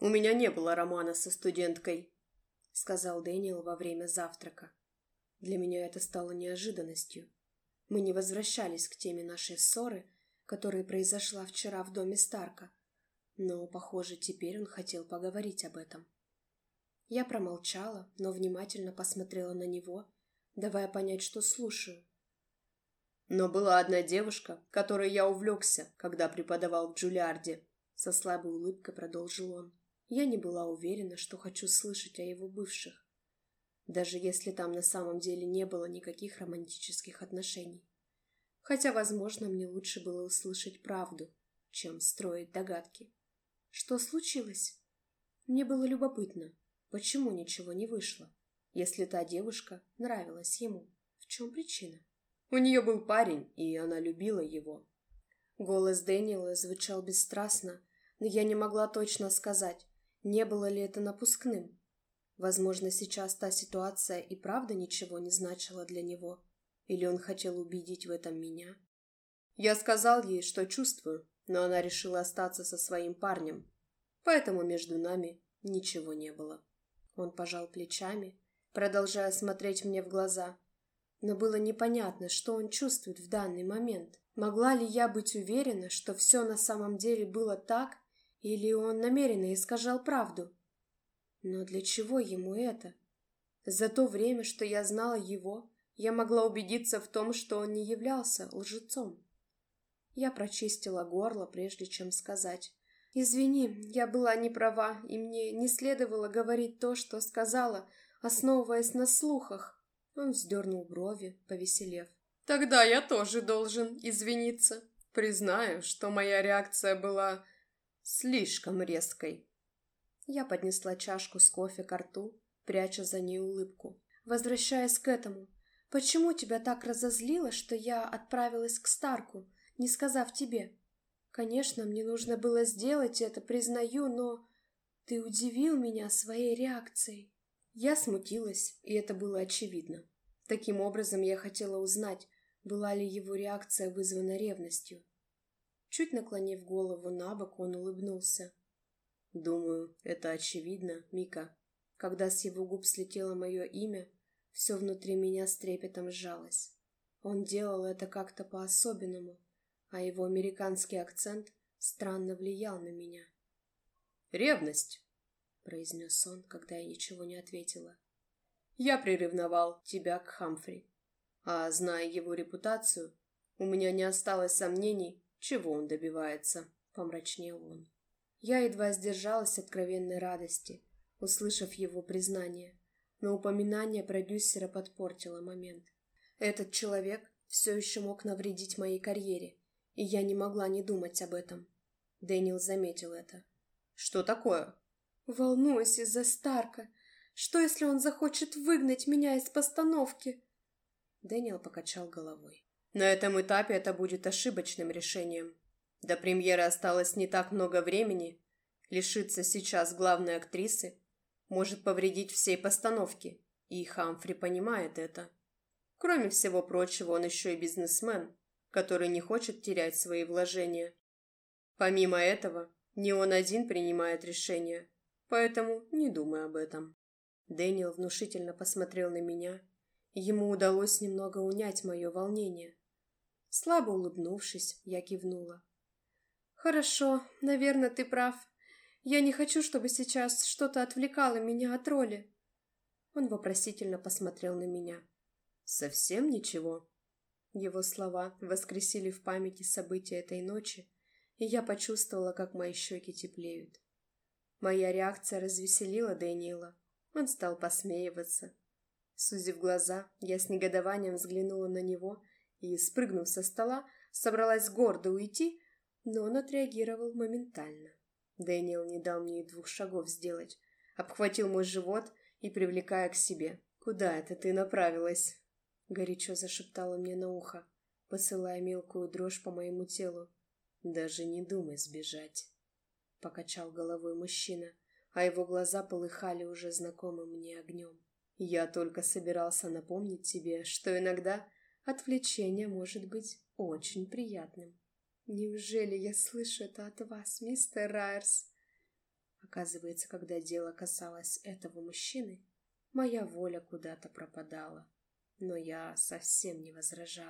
«У меня не было романа со студенткой», — сказал Дэниел во время завтрака. Для меня это стало неожиданностью. Мы не возвращались к теме нашей ссоры, которая произошла вчера в доме Старка, но, похоже, теперь он хотел поговорить об этом. Я промолчала, но внимательно посмотрела на него, давая понять, что слушаю. Но была одна девушка, которой я увлекся, когда преподавал в Джулиарде. Со слабой улыбкой продолжил он. Я не была уверена, что хочу слышать о его бывших, даже если там на самом деле не было никаких романтических отношений. Хотя, возможно, мне лучше было услышать правду, чем строить догадки. Что случилось? Мне было любопытно, почему ничего не вышло, если та девушка нравилась ему. В чем причина? У нее был парень, и она любила его. Голос Дэниела звучал бесстрастно, но я не могла точно сказать, не было ли это напускным. Возможно, сейчас та ситуация и правда ничего не значила для него, или он хотел убедить в этом меня. Я сказал ей, что чувствую, но она решила остаться со своим парнем, поэтому между нами ничего не было. Он пожал плечами, продолжая смотреть мне в глаза, но было непонятно, что он чувствует в данный момент. Могла ли я быть уверена, что все на самом деле было так, или он намеренно искажал правду? Но для чего ему это? За то время, что я знала его, я могла убедиться в том, что он не являлся лжецом. Я прочистила горло, прежде чем сказать. «Извини, я была не права, и мне не следовало говорить то, что сказала, основываясь на слухах. Он вздернул брови, повеселев. «Тогда я тоже должен извиниться. Признаю, что моя реакция была слишком резкой». Я поднесла чашку с кофе к рту, пряча за ней улыбку. Возвращаясь к этому, почему тебя так разозлило, что я отправилась к Старку, не сказав тебе? Конечно, мне нужно было сделать это, признаю, но ты удивил меня своей реакцией. Я смутилась, и это было очевидно. Таким образом, я хотела узнать, была ли его реакция вызвана ревностью. Чуть наклонив голову на бок, он улыбнулся. «Думаю, это очевидно, Мика. Когда с его губ слетело мое имя, все внутри меня с трепетом сжалось. Он делал это как-то по-особенному, а его американский акцент странно влиял на меня. «Ревность!» произнес он, когда я ничего не ответила. Я приревновал тебя к Хамфри. А зная его репутацию, у меня не осталось сомнений, чего он добивается, помрачнел он. Я едва сдержалась откровенной радости, услышав его признание, но упоминание продюсера подпортило момент. Этот человек все еще мог навредить моей карьере, и я не могла не думать об этом. Дэниел заметил это. «Что такое?» Волнуюсь из-за Старка. Что, если он захочет выгнать меня из постановки?» Дэниел покачал головой. «На этом этапе это будет ошибочным решением. До премьеры осталось не так много времени. Лишиться сейчас главной актрисы может повредить всей постановке, и Хамфри понимает это. Кроме всего прочего, он еще и бизнесмен, который не хочет терять свои вложения. Помимо этого, не он один принимает решения, Поэтому не думай об этом. Дэниел внушительно посмотрел на меня. Ему удалось немного унять мое волнение. Слабо улыбнувшись, я кивнула. «Хорошо, наверное, ты прав. Я не хочу, чтобы сейчас что-то отвлекало меня от роли». Он вопросительно посмотрел на меня. «Совсем ничего?» Его слова воскресили в памяти события этой ночи, и я почувствовала, как мои щеки теплеют. Моя реакция развеселила Дэниела. Он стал посмеиваться. Сузив глаза, я с негодованием взглянула на него и, спрыгнув со стола, собралась гордо уйти, но он отреагировал моментально. Дэниел не дал мне и двух шагов сделать, обхватил мой живот и привлекая к себе. «Куда это ты направилась?» Горячо зашептала мне на ухо, посылая мелкую дрожь по моему телу. «Даже не думай сбежать». — покачал головой мужчина, а его глаза полыхали уже знакомым мне огнем. «Я только собирался напомнить тебе, что иногда отвлечение может быть очень приятным. Неужели я слышу это от вас, мистер Райерс?» Оказывается, когда дело касалось этого мужчины, моя воля куда-то пропадала. Но я совсем не возражала.